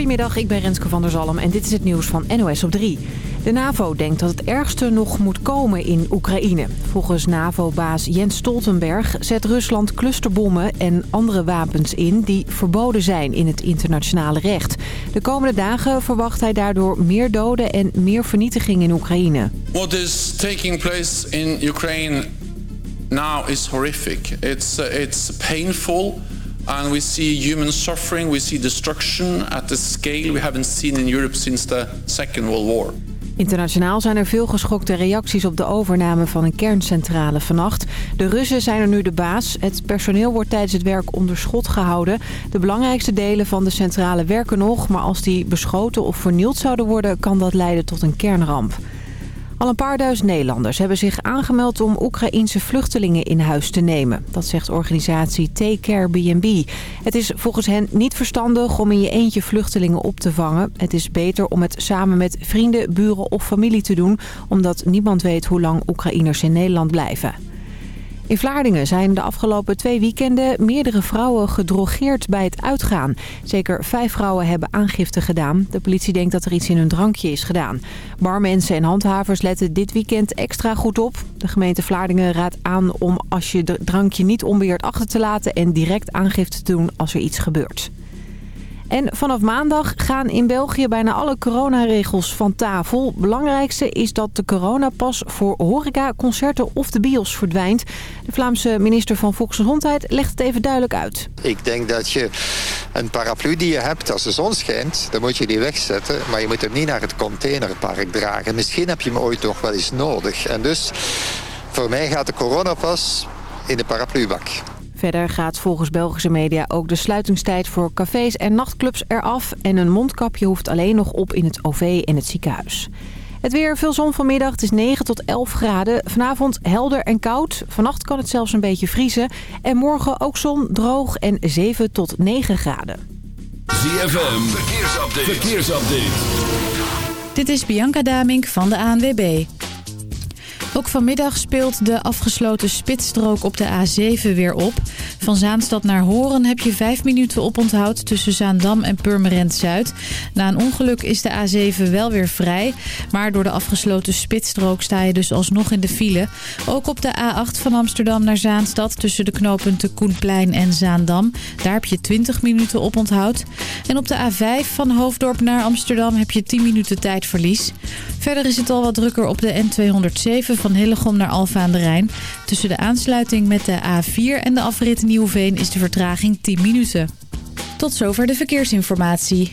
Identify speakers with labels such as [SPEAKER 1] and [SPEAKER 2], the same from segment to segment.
[SPEAKER 1] Goedemiddag, ik ben Renske van der Zalm en dit is het nieuws van NOS op 3. De NAVO denkt dat het ergste nog moet komen in Oekraïne. Volgens NAVO-baas Jens Stoltenberg zet Rusland clusterbommen en andere wapens in... die verboden zijn in het internationale recht. De komende dagen verwacht hij daardoor meer doden en meer vernietiging in Oekraïne.
[SPEAKER 2] What is taking place in Ukraine now is horrific. It's, uh, it's painful... And we see human suffering, we see destruction at a scale we haven't seen in Europe since the Second World War.
[SPEAKER 1] Internationaal zijn er veel geschokte reacties op de overname van een kerncentrale vannacht. De Russen zijn er nu de baas. Het personeel wordt tijdens het werk onder schot gehouden. De belangrijkste delen van de centrale werken nog, maar als die beschoten of vernield zouden worden, kan dat leiden tot een kernramp. Al een paar duizend Nederlanders hebben zich aangemeld om Oekraïense vluchtelingen in huis te nemen. Dat zegt organisatie Take Care B&B. Het is volgens hen niet verstandig om in je eentje vluchtelingen op te vangen. Het is beter om het samen met vrienden, buren of familie te doen... omdat niemand weet hoe lang Oekraïners in Nederland blijven. In Vlaardingen zijn de afgelopen twee weekenden meerdere vrouwen gedrogeerd bij het uitgaan. Zeker vijf vrouwen hebben aangifte gedaan. De politie denkt dat er iets in hun drankje is gedaan. Barmensen en handhavers letten dit weekend extra goed op. De gemeente Vlaardingen raadt aan om als je drankje niet onbeheerd achter te laten... en direct aangifte te doen als er iets gebeurt. En vanaf maandag gaan in België bijna alle coronaregels van tafel. Belangrijkste is dat de coronapas voor horeca, concerten of de bios verdwijnt. De Vlaamse minister van Volksgezondheid legt het even duidelijk uit.
[SPEAKER 3] Ik denk dat je een paraplu die je hebt als de zon schijnt, dan moet je die wegzetten. Maar je moet hem niet naar het containerpark dragen. Misschien heb je hem ooit nog wel eens nodig. En dus voor mij gaat de coronapas in de paraplubak.
[SPEAKER 1] Verder gaat volgens Belgische media ook de sluitingstijd voor cafés en nachtclubs eraf. En een mondkapje hoeft alleen nog op in het OV en het ziekenhuis. Het weer, veel zon vanmiddag. Het is 9 tot 11 graden. Vanavond helder en koud. Vannacht kan het zelfs een beetje vriezen. En morgen ook zon, droog en 7 tot 9 graden.
[SPEAKER 4] ZFM, verkeersupdate. verkeersupdate.
[SPEAKER 5] Dit is Bianca Damink van de ANWB. Ook vanmiddag speelt de afgesloten spitsstrook op de A7 weer op. Van Zaanstad naar Horen heb je vijf minuten oponthoud tussen Zaandam en Purmerend Zuid. Na een ongeluk is de A7 wel weer vrij. Maar door de afgesloten spitsstrook sta je dus alsnog in de file. Ook op de A8 van Amsterdam naar Zaanstad tussen de knooppunten Koenplein en Zaandam. Daar heb je 20 minuten oponthoud. En op de A5 van Hoofddorp naar Amsterdam heb je 10 minuten tijdverlies. Verder is het al wat drukker op de N207 van Hillegom naar Alfa aan de Rijn. Tussen de aansluiting met de A4 en de afrit Nieuwveen is de vertraging 10 minuten. Tot zover de verkeersinformatie.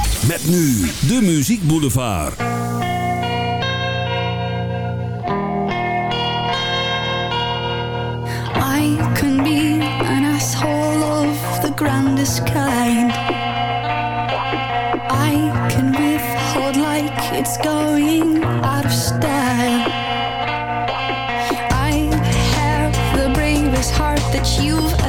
[SPEAKER 4] Met nu de Muziek Boulevard.
[SPEAKER 6] I can be an asshole of the grandest kind. I can withhold like it's going out of style. I have the bravest heart that you've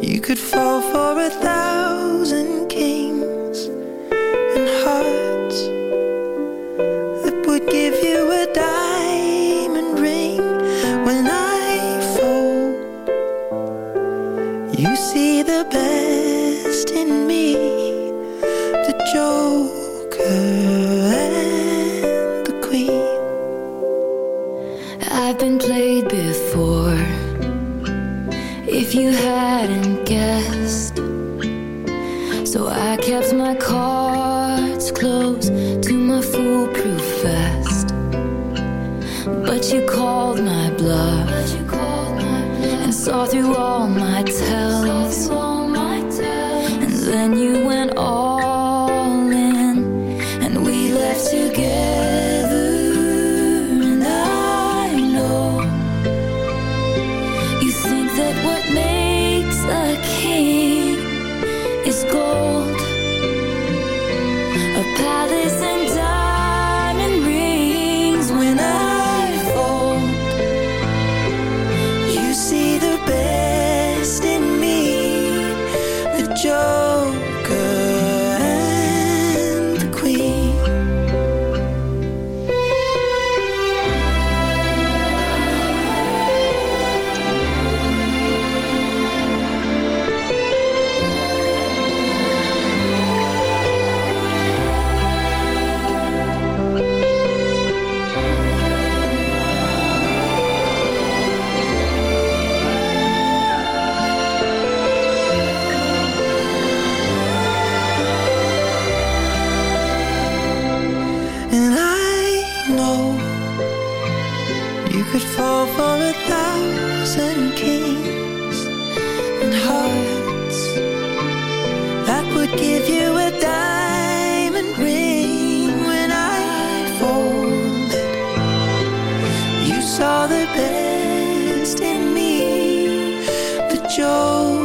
[SPEAKER 6] You
[SPEAKER 7] could fall for a thousand kings and hearts that would give you could fall for a thousand kings and hearts That would give you a diamond ring when I folded. You saw the best in me, the
[SPEAKER 8] joy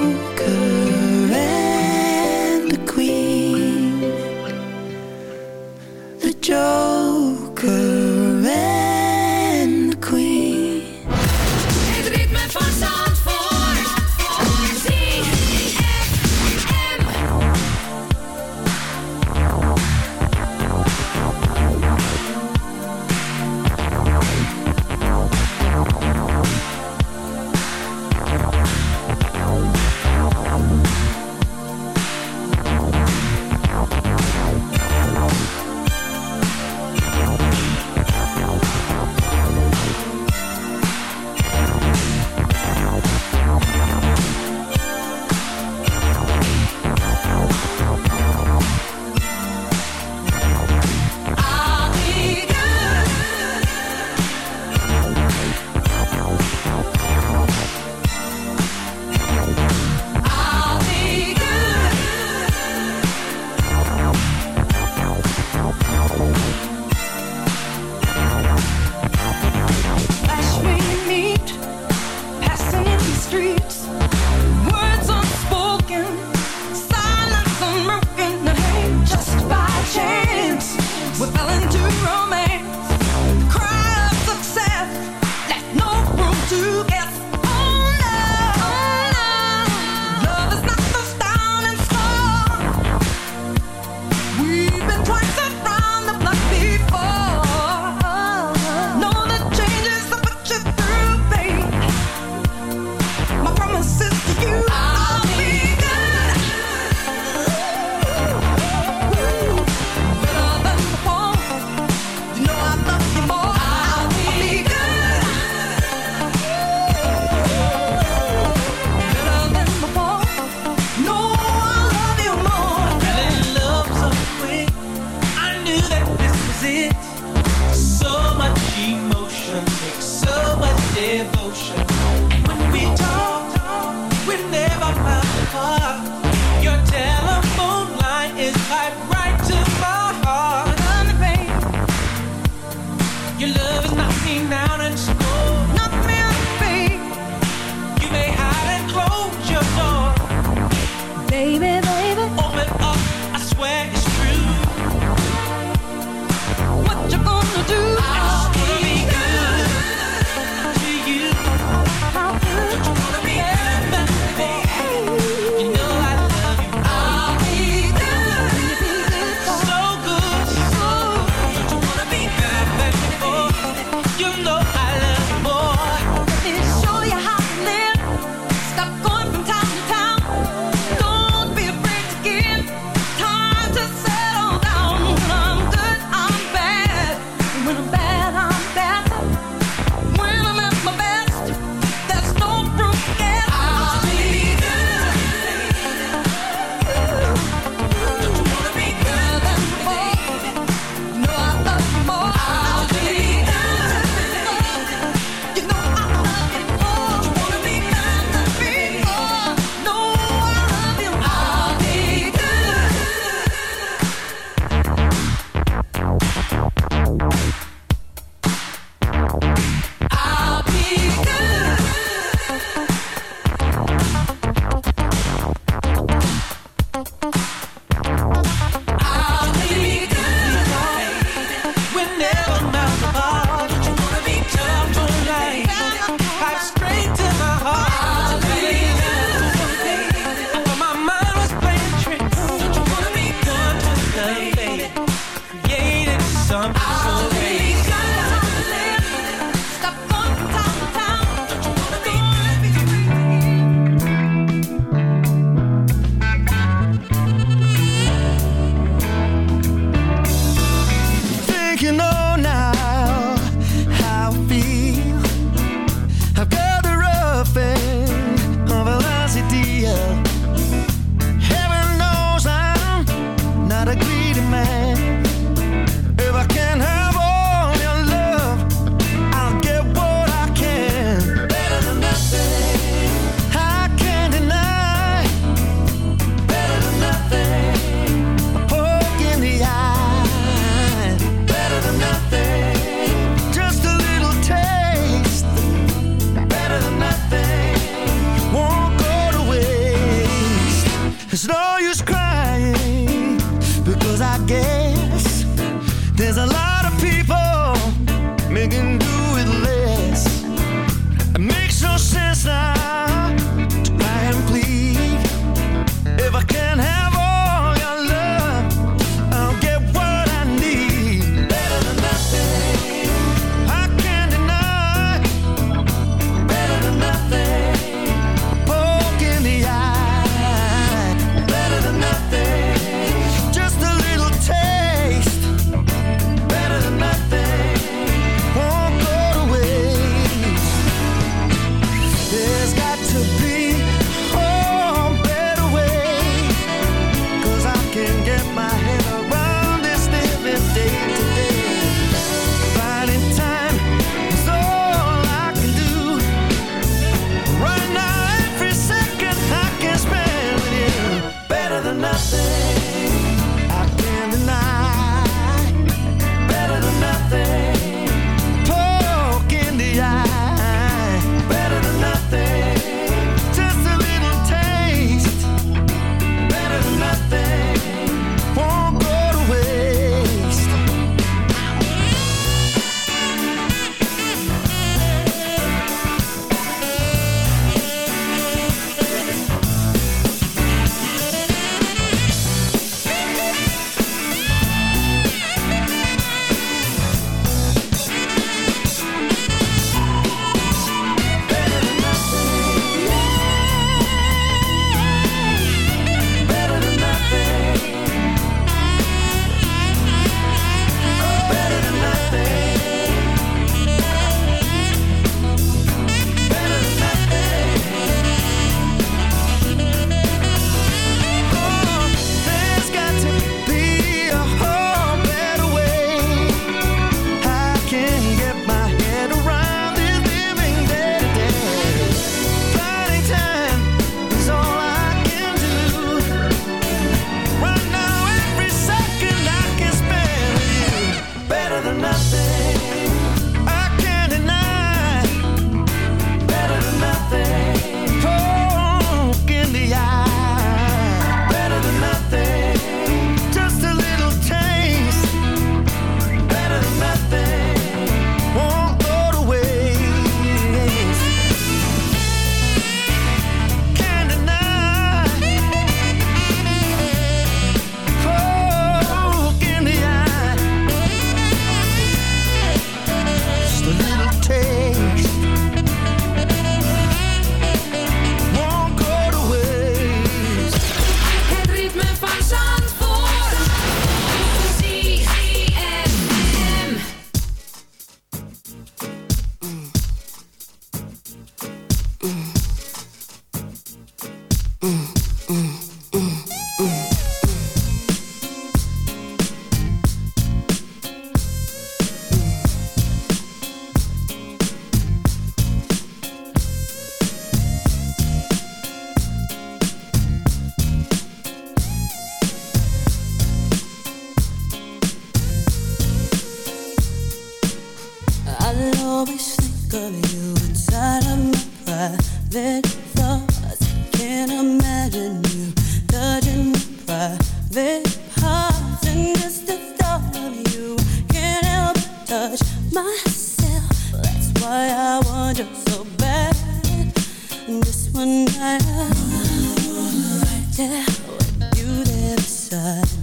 [SPEAKER 8] tell when
[SPEAKER 7] you
[SPEAKER 8] let
[SPEAKER 9] it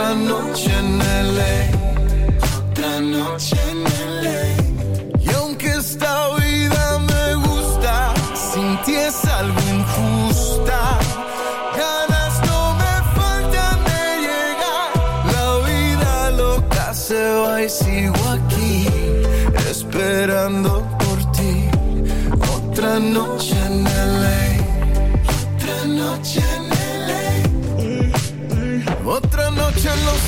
[SPEAKER 9] otra noche en LA,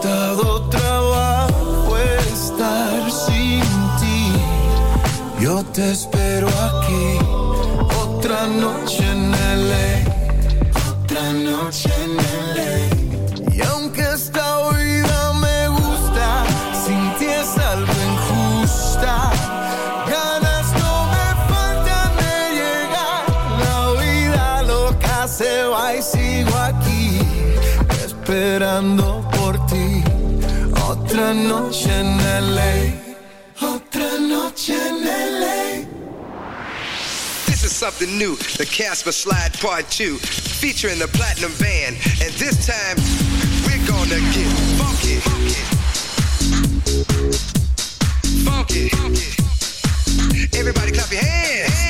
[SPEAKER 9] costado trabajo estar sin ti. Yo te espero aquí, otra noche en LA, otra noche en LA. Y aunque esta vida me gusta, sin ti es algo injusta. Ganas no me faltan de llegar, la vida loca se va y sigo aquí esperando. Otra noche en LA, otra noche en LA.
[SPEAKER 10] This is something new. The Casper Slide Part 2, featuring the Platinum Band. And this time, we're gonna get funky. Funky. Everybody clap your hands.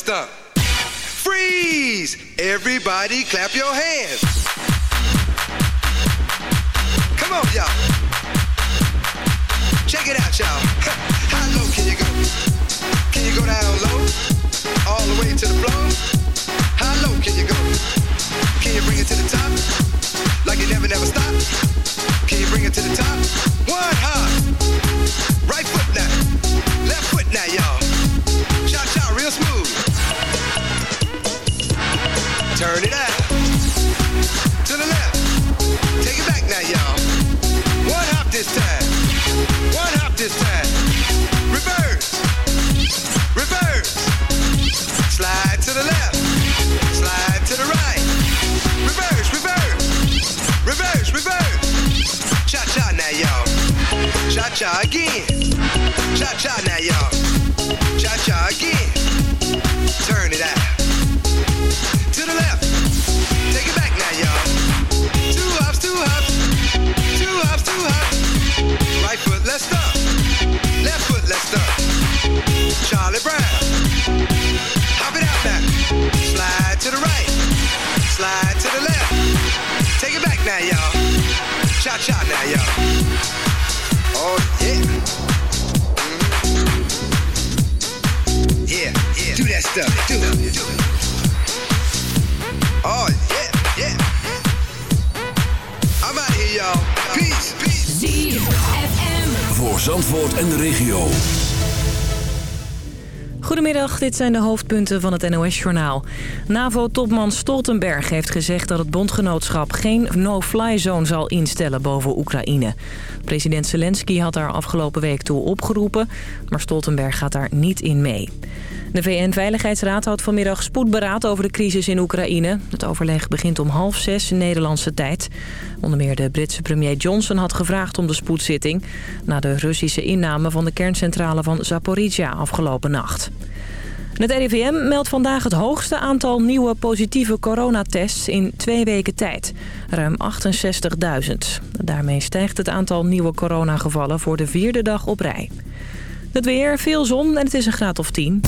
[SPEAKER 10] Let's stomp. Freeze! Everybody clap your hands. Come on, y'all. Check it out, y'all. How low can you go? Can you go down low? All the way to the floor? How low can you go? Can you bring it to the top? Like you never, never stop? Can you bring it to the top? One hop. Right foot now. Cha again. Cha cha now, y'all. Cha cha again. Turn it out. To the left. Take it back now, y'all. Two hops, two hops. Two hops, two hops. Right foot, let's stomp. Left foot, let's stomp. Charlie Brown. Hop it out now. Slide to the right. Slide to the left. Take it back now, y'all. Cha cha now, y'all. Oh, yeah, yeah. I'm out here, y'all. Peace, peace.
[SPEAKER 2] Voor Zandvoort en de regio.
[SPEAKER 11] Goedemiddag, dit zijn de hoofdpunten van het NOS-journaal. NAVO-topman Stoltenberg heeft gezegd dat het bondgenootschap geen no-fly zone zal instellen boven Oekraïne. President Zelensky had daar afgelopen week toe opgeroepen, maar Stoltenberg gaat daar niet in mee. De VN-veiligheidsraad houdt vanmiddag spoedberaad over de crisis in Oekraïne. Het overleg begint om half zes Nederlandse tijd. Onder meer de Britse premier Johnson had gevraagd om de spoedzitting... na de Russische inname van de kerncentrale van Zaporizhia afgelopen nacht. Het RIVM meldt vandaag het hoogste aantal nieuwe positieve coronatests in twee weken tijd. Ruim 68.000. Daarmee stijgt het aantal nieuwe coronagevallen voor de vierde dag op rij. Het weer, veel zon en het is een graad of 10.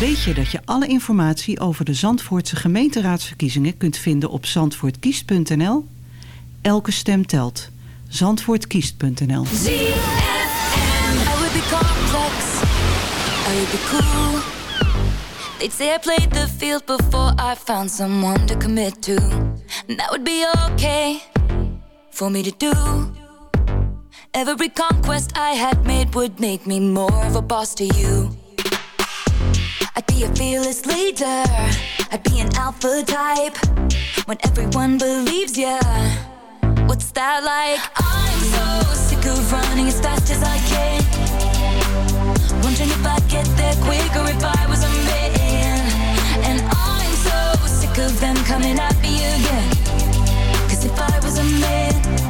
[SPEAKER 12] Weet je dat je alle informatie over de Zandvoortse gemeenteraadsverkiezingen kunt vinden op zandvoortkiest.nl? Elke stem telt. Zandvoortkiest.nl
[SPEAKER 13] I would be complex. I would be cool. They'd say I played the field before I found someone to commit to. And that would be okay for me to do. Every conquest I had made would make me more of a boss to you. I'd be a fearless leader. I'd be an alpha type. When everyone believes ya. What's that like? I'm so sick of running as fast as I can. Wondering if I'd get there quicker if I was a man. And I'm so sick of them coming at me again. Cause if I was a man,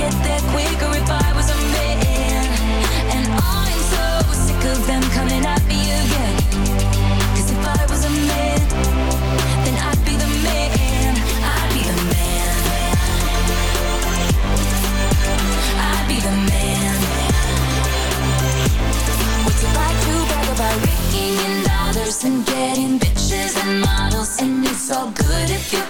[SPEAKER 13] Get there quicker if I was a man. And I'm so sick of them coming at me again. Cause if I was a man, then I'd be the man. I'd be the man. I'd be the man. What's it like to brag about raking in dollars and getting bitches and models? And it's all good if you're